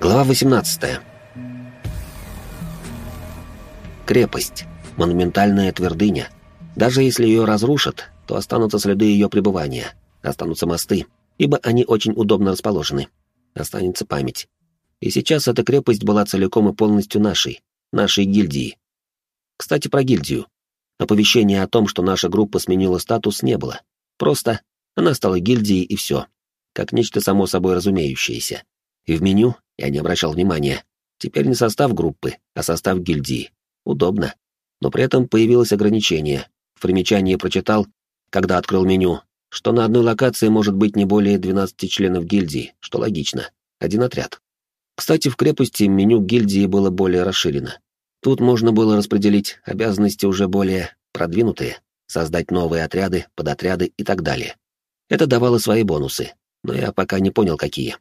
Глава 18. Крепость. Монументальная твердыня. Даже если ее разрушат, то останутся следы ее пребывания, останутся мосты, ибо они очень удобно расположены. Останется память. И сейчас эта крепость была целиком и полностью нашей, нашей гильдии. Кстати, про гильдию. Оповещения о том, что наша группа сменила статус, не было. Просто она стала гильдией и все. Как нечто само собой разумеющееся. И в меню я не обращал внимания. Теперь не состав группы, а состав гильдии. Удобно. Но при этом появилось ограничение. В примечании прочитал, когда открыл меню, что на одной локации может быть не более 12 членов гильдии, что логично. Один отряд. Кстати, в крепости меню гильдии было более расширено. Тут можно было распределить обязанности уже более продвинутые, создать новые отряды, подотряды и так далее. Это давало свои бонусы, но я пока не понял, какие.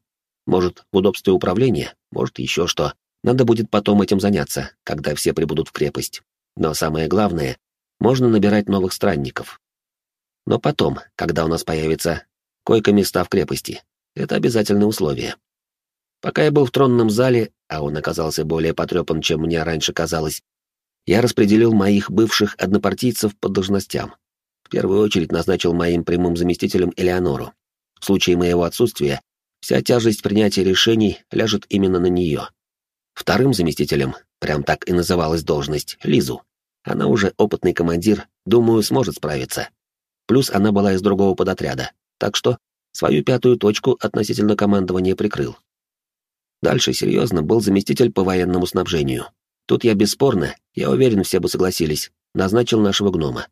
Может, в удобстве управления, может, еще что. Надо будет потом этим заняться, когда все прибудут в крепость. Но самое главное, можно набирать новых странников. Но потом, когда у нас появится койко-места в крепости. Это обязательное условие. Пока я был в тронном зале, а он оказался более потрепан, чем мне раньше казалось, я распределил моих бывших однопартийцев по должностям. В первую очередь назначил моим прямым заместителем Элеонору. В случае моего отсутствия вся тяжесть принятия решений ляжет именно на нее. Вторым заместителем, прям так и называлась должность, Лизу. Она уже опытный командир, думаю, сможет справиться. Плюс она была из другого подотряда, так что свою пятую точку относительно командования прикрыл. Дальше, серьезно, был заместитель по военному снабжению. Тут я бесспорно, я уверен, все бы согласились, назначил нашего гнома.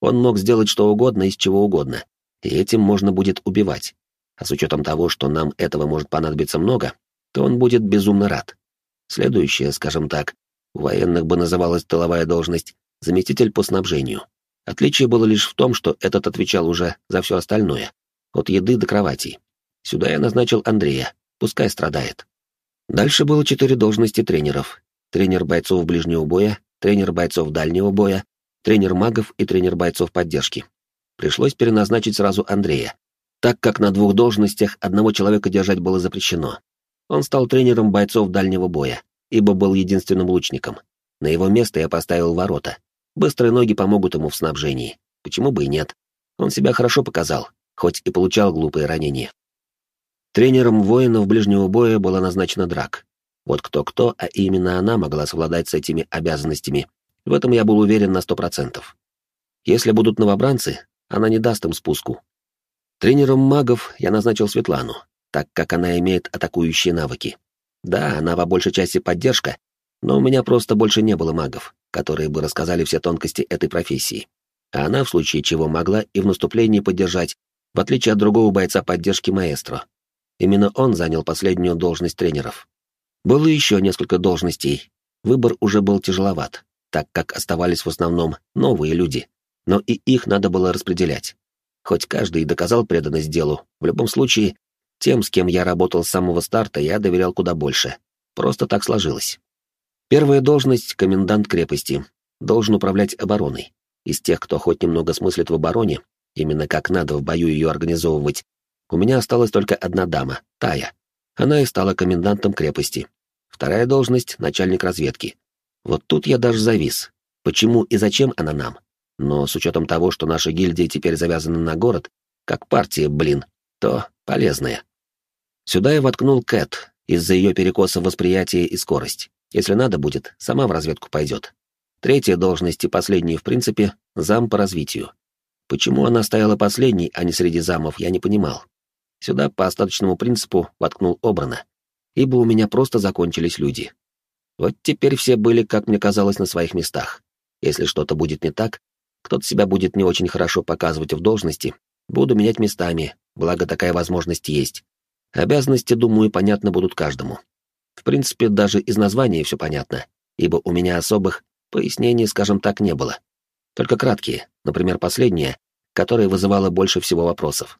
Он мог сделать что угодно из чего угодно, и этим можно будет убивать. А с учетом того, что нам этого может понадобиться много, то он будет безумно рад. Следующее, скажем так, у военных бы называлась тыловая должность заместитель по снабжению. Отличие было лишь в том, что этот отвечал уже за все остальное, от еды до кровати. Сюда я назначил Андрея, пускай страдает. Дальше было четыре должности тренеров. Тренер бойцов ближнего боя, тренер бойцов дальнего боя, тренер магов и тренер бойцов поддержки. Пришлось переназначить сразу Андрея, так как на двух должностях одного человека держать было запрещено. Он стал тренером бойцов дальнего боя, ибо был единственным лучником. На его место я поставил ворота. Быстрые ноги помогут ему в снабжении. Почему бы и нет? Он себя хорошо показал, хоть и получал глупые ранения. Тренером воинов ближнего боя была назначена Драк. Вот кто-кто, а именно она могла совладать с этими обязанностями. В этом я был уверен на сто процентов. Если будут новобранцы, она не даст им спуску. Тренером магов я назначил Светлану, так как она имеет атакующие навыки. Да, она по большей части поддержка, но у меня просто больше не было магов, которые бы рассказали все тонкости этой профессии. А она, в случае чего, могла и в наступлении поддержать, в отличие от другого бойца поддержки маэстро. Именно он занял последнюю должность тренеров. Было еще несколько должностей. Выбор уже был тяжеловат, так как оставались в основном новые люди, но и их надо было распределять. Хоть каждый доказал преданность делу, в любом случае тем, с кем я работал с самого старта, я доверял куда больше. Просто так сложилось. Первая должность — комендант крепости. Должен управлять обороной. Из тех, кто хоть немного смыслит в обороне, именно как надо в бою ее организовывать, у меня осталась только одна дама, Тая. Она и стала комендантом крепости. Вторая должность — начальник разведки. Вот тут я даже завис. Почему и зачем она нам? Но с учетом того, что наша гильдия теперь завязана на город, как партия, блин, то полезная. Сюда я воткнул Кэт из-за ее перекоса восприятия и скорость. Если надо будет, сама в разведку пойдет. Третья должность и последняя, в принципе, зам по развитию. Почему она стояла последней, а не среди замов, я не понимал. Сюда по остаточному принципу воткнул Обрана, ибо у меня просто закончились люди. Вот теперь все были, как мне казалось, на своих местах. Если что-то будет не так, кто-то себя будет не очень хорошо показывать в должности, буду менять местами, благо такая возможность есть. Обязанности, думаю, понятно будут каждому. В принципе, даже из названия все понятно, ибо у меня особых пояснений, скажем так, не было. Только краткие, например, последнее, которое вызывало больше всего вопросов.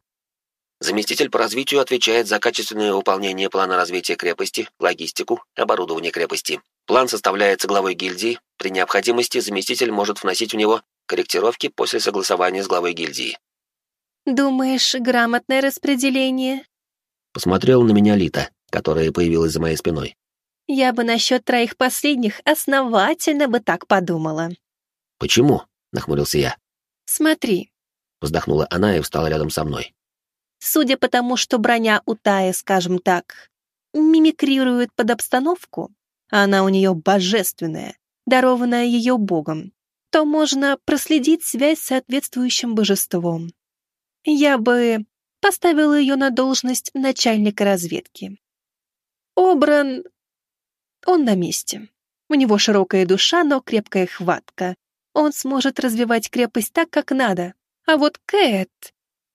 Заместитель по развитию отвечает за качественное выполнение плана развития крепости, логистику, оборудование крепости. План составляется главой гильдии, при необходимости заместитель может вносить в него корректировки после согласования с главой гильдии. «Думаешь, грамотное распределение?» Посмотрел на меня Лита, которая появилась за моей спиной. «Я бы насчет троих последних основательно бы так подумала». «Почему?» — нахмурился я. «Смотри». Вздохнула она и встала рядом со мной. «Судя по тому, что броня у Таи, скажем так, мимикрирует под обстановку, она у нее божественная, дарованная ее богом, то можно проследить связь с соответствующим божеством. Я бы поставила ее на должность начальника разведки. Обран... Он на месте. У него широкая душа, но крепкая хватка. Он сможет развивать крепость так, как надо. А вот Кэт,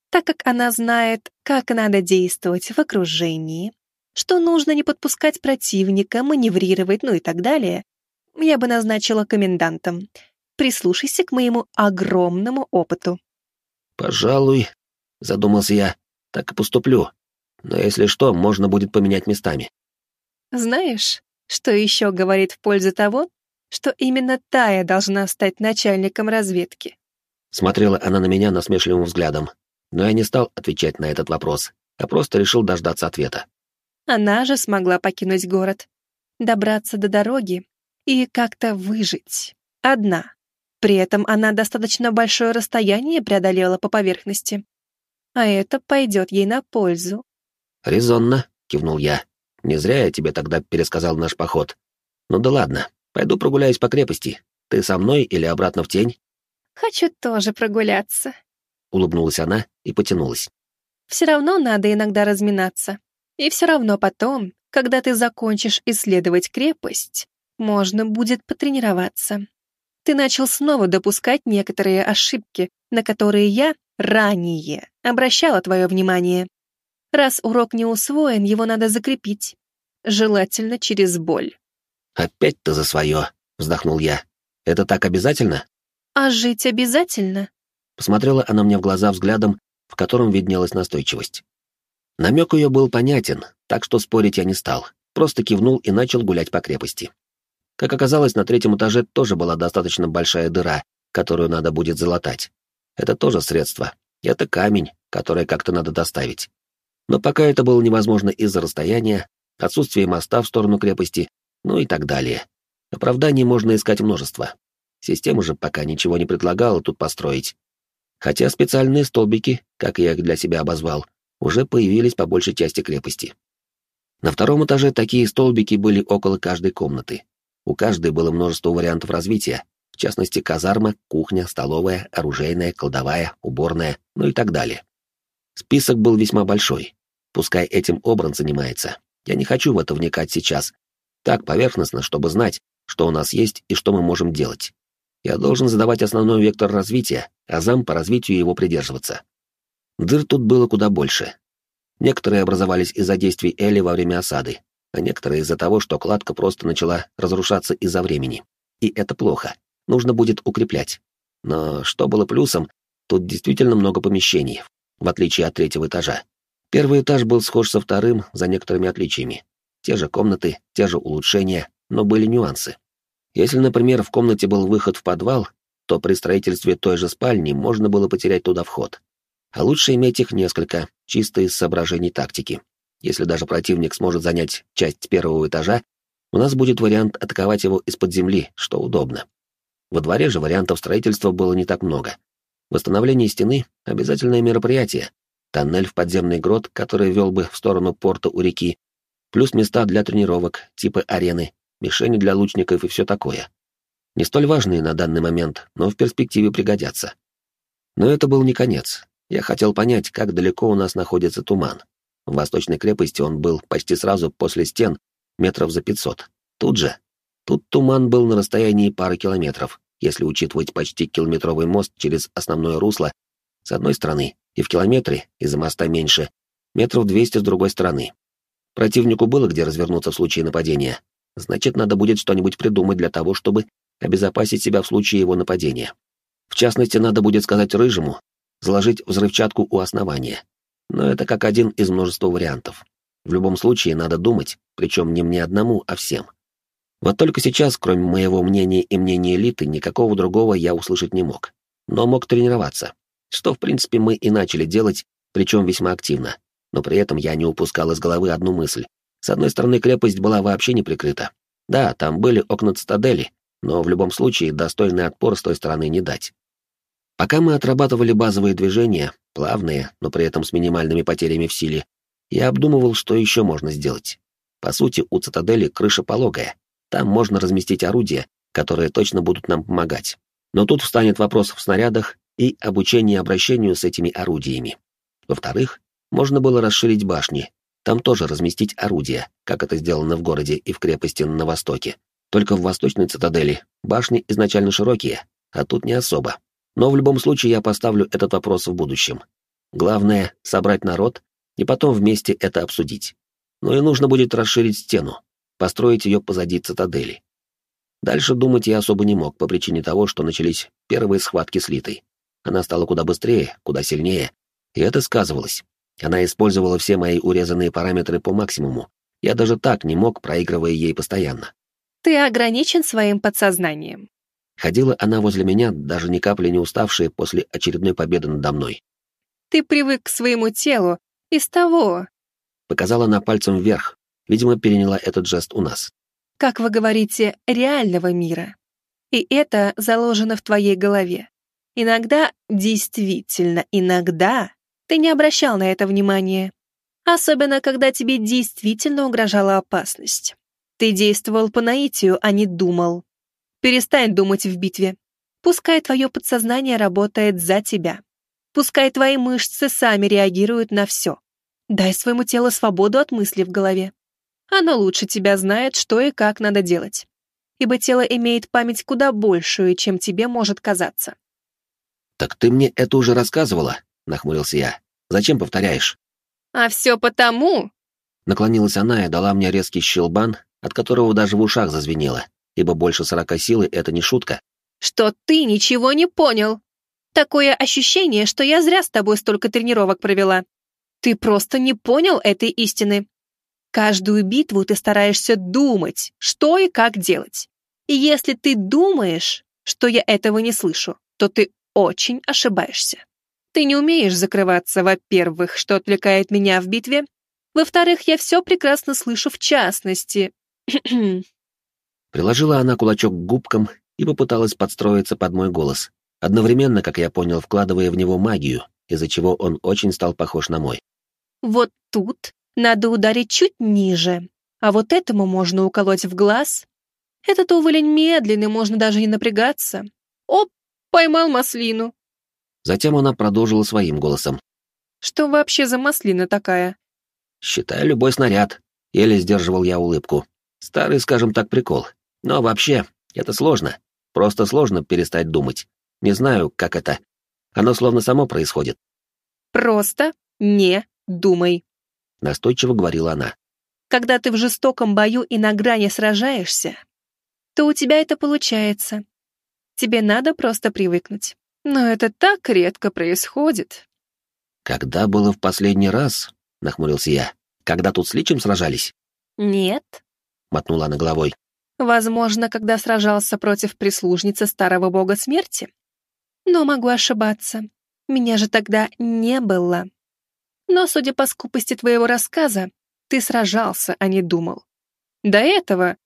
так как она знает, как надо действовать в окружении, что нужно не подпускать противника, маневрировать, ну и так далее, я бы назначила комендантом. Прислушайся к моему огромному опыту. «Пожалуй», — задумался я, — «так и поступлю. Но если что, можно будет поменять местами». Знаешь, что еще говорит в пользу того, что именно Тая должна стать начальником разведки? Смотрела она на меня насмешливым взглядом, но я не стал отвечать на этот вопрос, а просто решил дождаться ответа. Она же смогла покинуть город, добраться до дороги и как-то выжить. Одна. При этом она достаточно большое расстояние преодолела по поверхности. А это пойдет ей на пользу. «Резонно», — кивнул я. «Не зря я тебе тогда пересказал наш поход. Ну да ладно, пойду прогуляюсь по крепости. Ты со мной или обратно в тень?» «Хочу тоже прогуляться», — улыбнулась она и потянулась. «Все равно надо иногда разминаться. И все равно потом, когда ты закончишь исследовать крепость, можно будет потренироваться. Ты начал снова допускать некоторые ошибки, на которые я ранее обращала твое внимание. Раз урок не усвоен, его надо закрепить. Желательно через боль. «Опять ты за свое», — вздохнул я. «Это так обязательно?» «А жить обязательно?» Посмотрела она мне в глаза взглядом, в котором виднелась настойчивость. Намек ее был понятен, так что спорить я не стал, просто кивнул и начал гулять по крепости. Как оказалось, на третьем этаже тоже была достаточно большая дыра, которую надо будет залатать. Это тоже средство. Это камень, который как-то надо доставить. Но пока это было невозможно из-за расстояния, отсутствия моста в сторону крепости, ну и так далее. Оправданий можно искать множество. Система же пока ничего не предлагала тут построить. Хотя специальные столбики, как я их для себя обозвал, уже появились по большей части крепости. На втором этаже такие столбики были около каждой комнаты. У каждой было множество вариантов развития, в частности, казарма, кухня, столовая, оружейная, кладовая, уборная, ну и так далее. Список был весьма большой. Пускай этим Обран занимается. Я не хочу в это вникать сейчас. Так, поверхностно, чтобы знать, что у нас есть и что мы можем делать. Я должен задавать основной вектор развития, а зам по развитию его придерживаться. Дыр тут было куда больше. Некоторые образовались из-за действий Эли во время осады, а некоторые из-за того, что кладка просто начала разрушаться из-за времени. И это плохо. Нужно будет укреплять. Но что было плюсом, тут действительно много помещений, в отличие от третьего этажа. Первый этаж был схож со вторым за некоторыми отличиями. Те же комнаты, те же улучшения, но были нюансы. Если, например, в комнате был выход в подвал, то при строительстве той же спальни можно было потерять туда вход. А лучше иметь их несколько, чисто из соображений тактики. Если даже противник сможет занять часть первого этажа, у нас будет вариант атаковать его из-под земли, что удобно. Во дворе же вариантов строительства было не так много. Восстановление стены — обязательное мероприятие. Тоннель в подземный грот, который вел бы в сторону порта у реки, плюс места для тренировок, типа арены, мишени для лучников и все такое. Не столь важные на данный момент, но в перспективе пригодятся. Но это был не конец. Я хотел понять, как далеко у нас находится туман. В восточной крепости он был почти сразу после стен, метров за пятьсот. Тут же. Тут туман был на расстоянии пары километров, если учитывать почти километровый мост через основное русло с одной стороны, и в километре, из-за моста меньше, метров двести с другой стороны. Противнику было где развернуться в случае нападения. Значит, надо будет что-нибудь придумать для того, чтобы обезопасить себя в случае его нападения. В частности, надо будет сказать Рыжему, заложить взрывчатку у основания. Но это как один из множества вариантов. В любом случае надо думать, причем не мне одному, а всем. Вот только сейчас, кроме моего мнения и мнения элиты, никакого другого я услышать не мог. Но мог тренироваться. Что, в принципе, мы и начали делать, причем весьма активно. Но при этом я не упускал из головы одну мысль. С одной стороны, крепость была вообще не прикрыта. Да, там были окна цитадели, но в любом случае достойный отпор с той стороны не дать. Пока мы отрабатывали базовые движения, плавные, но при этом с минимальными потерями в силе, я обдумывал, что еще можно сделать. По сути, у цитадели крыша пологая. Там можно разместить орудия, которые точно будут нам помогать. Но тут встанет вопрос в снарядах и обучении обращению с этими орудиями. Во-вторых, можно было расширить башни, там тоже разместить орудия, как это сделано в городе и в крепости на востоке. Только в восточной цитадели башни изначально широкие, а тут не особо. Но в любом случае я поставлю этот вопрос в будущем. Главное — собрать народ и потом вместе это обсудить. Ну и нужно будет расширить стену, построить ее позади цитадели. Дальше думать я особо не мог по причине того, что начались первые схватки с Литой. Она стала куда быстрее, куда сильнее, и это сказывалось. Она использовала все мои урезанные параметры по максимуму. Я даже так не мог, проигрывая ей постоянно. Ты ограничен своим подсознанием. Ходила она возле меня, даже ни капли не уставшая после очередной победы надо мной. Ты привык к своему телу из того. Показала она пальцем вверх. Видимо, переняла этот жест у нас. Как вы говорите, реального мира. И это заложено в твоей голове. Иногда, действительно, иногда ты не обращал на это внимания. Особенно, когда тебе действительно угрожала опасность. Ты действовал по наитию, а не думал. Перестань думать в битве. Пускай твое подсознание работает за тебя. Пускай твои мышцы сами реагируют на все. Дай своему телу свободу от мыслей в голове. Оно лучше тебя знает, что и как надо делать. Ибо тело имеет память куда большую, чем тебе может казаться. «Так ты мне это уже рассказывала?» — нахмурился я. «Зачем повторяешь?» «А все потому...» Наклонилась она и дала мне резкий щелбан, от которого даже в ушах зазвенело, ибо больше сорока силы — это не шутка. «Что ты ничего не понял. Такое ощущение, что я зря с тобой столько тренировок провела. Ты просто не понял этой истины. Каждую битву ты стараешься думать, что и как делать. И если ты думаешь, что я этого не слышу, то ты очень ошибаешься. Ты не умеешь закрываться, во-первых, что отвлекает меня в битве. Во-вторых, я все прекрасно слышу в частности. Приложила она кулачок к губкам и попыталась подстроиться под мой голос, одновременно, как я понял, вкладывая в него магию, из-за чего он очень стал похож на мой. Вот тут надо ударить чуть ниже, а вот этому можно уколоть в глаз. Этот уволень медленный, можно даже не напрягаться. Оп, поймал маслину. Затем она продолжила своим голосом. «Что вообще за маслина такая?» «Считай любой снаряд», — еле сдерживал я улыбку. «Старый, скажем так, прикол. Но вообще, это сложно. Просто сложно перестать думать. Не знаю, как это. Оно словно само происходит». «Просто не думай», — настойчиво говорила она. «Когда ты в жестоком бою и на грани сражаешься, то у тебя это получается. Тебе надо просто привыкнуть. Но это так редко происходит. Когда было в последний раз, нахмурился я, когда тут с Личем сражались? Нет, мотнула она головой. Возможно, когда сражался против прислужницы старого бога смерти. Но могу ошибаться. Меня же тогда не было. Но, судя по скупости твоего рассказа, ты сражался, а не думал. До этого,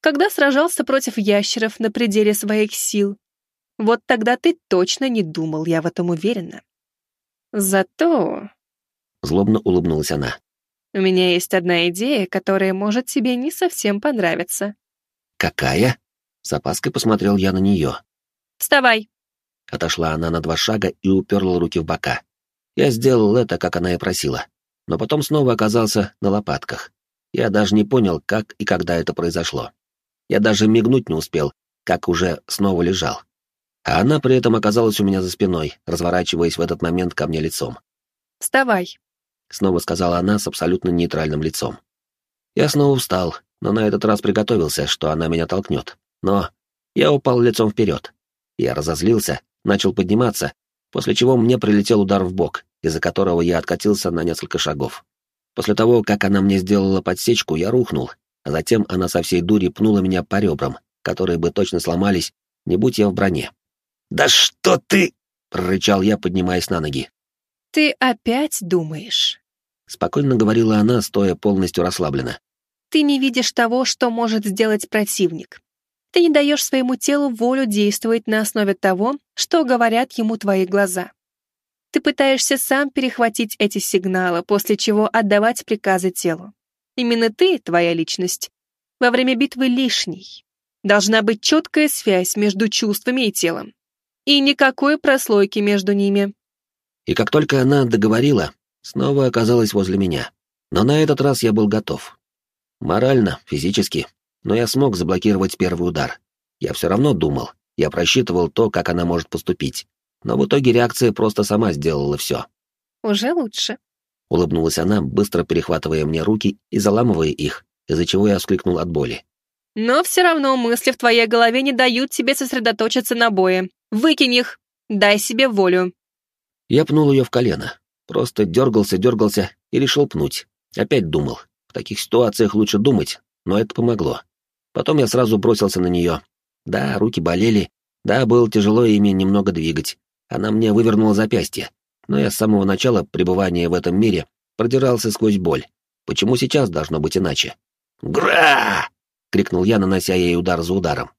когда сражался против ящеров на пределе своих сил, вот тогда ты точно не думал, я в этом уверена. Зато...» Злобно улыбнулась она. «У меня есть одна идея, которая может тебе не совсем понравиться». «Какая?» С опаской посмотрел я на нее. «Вставай!» Отошла она на два шага и уперла руки в бока. Я сделал это, как она и просила, но потом снова оказался на лопатках. Я даже не понял, как и когда это произошло. Я даже мигнуть не успел, как уже снова лежал а она при этом оказалась у меня за спиной, разворачиваясь в этот момент ко мне лицом. «Вставай», — снова сказала она с абсолютно нейтральным лицом. Я снова встал, но на этот раз приготовился, что она меня толкнет. Но я упал лицом вперед. Я разозлился, начал подниматься, после чего мне прилетел удар в бок, из-за которого я откатился на несколько шагов. После того, как она мне сделала подсечку, я рухнул, а затем она со всей дури пнула меня по ребрам, которые бы точно сломались, не будь я в броне. «Да что ты...» — прорычал я, поднимаясь на ноги. «Ты опять думаешь?» — спокойно говорила она, стоя полностью расслабленно. Ты не видишь того, что может сделать противник. Ты не даешь своему телу волю действовать на основе того, что говорят ему твои глаза. Ты пытаешься сам перехватить эти сигналы, после чего отдавать приказы телу. Именно ты, твоя личность, во время битвы лишний. Должна быть четкая связь между чувствами и телом. И никакой прослойки между ними. И как только она договорила, снова оказалась возле меня. Но на этот раз я был готов. Морально, физически, но я смог заблокировать первый удар. Я все равно думал, я просчитывал то, как она может поступить. Но в итоге реакция просто сама сделала все. «Уже лучше», — улыбнулась она, быстро перехватывая мне руки и заламывая их, из-за чего я вскликнул от боли. «Но все равно мысли в твоей голове не дают тебе сосредоточиться на бое. Выкинь их, дай себе волю». Я пнул ее в колено. Просто дергался, дергался и решил пнуть. Опять думал. Таких ситуациях лучше думать, но это помогло. Потом я сразу бросился на нее. Да, руки болели. Да, было тяжело ими немного двигать. Она мне вывернула запястье. Но я с самого начала пребывания в этом мире продирался сквозь боль. Почему сейчас должно быть иначе? «Гра!» — крикнул я, нанося ей удар за ударом.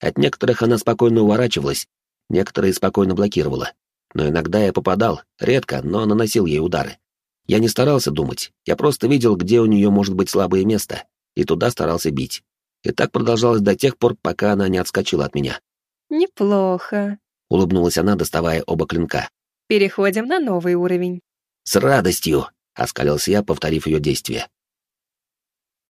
От некоторых она спокойно уворачивалась, некоторые спокойно блокировала. Но иногда я попадал, редко, но наносил ей удары. Я не старался думать, я просто видел, где у нее может быть слабое место, и туда старался бить. И так продолжалось до тех пор, пока она не отскочила от меня. «Неплохо», — улыбнулась она, доставая оба клинка. «Переходим на новый уровень». «С радостью!» — оскалился я, повторив ее действие.